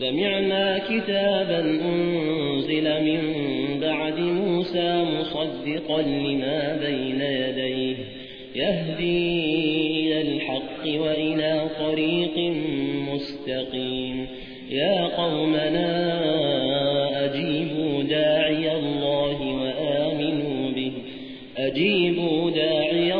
سمعنا كتابا أنزل من بعد موسى مصدقا لما بين يديه يهدي إلى الحق وإلى طريق مستقيم. يا قومنا أجيبوا داعي الله وآمنوا به. أجيبوا داعي الله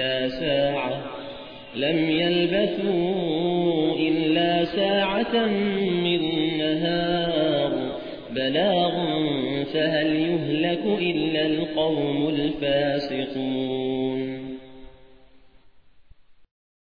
إلا ساعة لم يلبثوا إلا ساعة من نهار. بلاغ فهل يهلك إلا القوم الفاسقون؟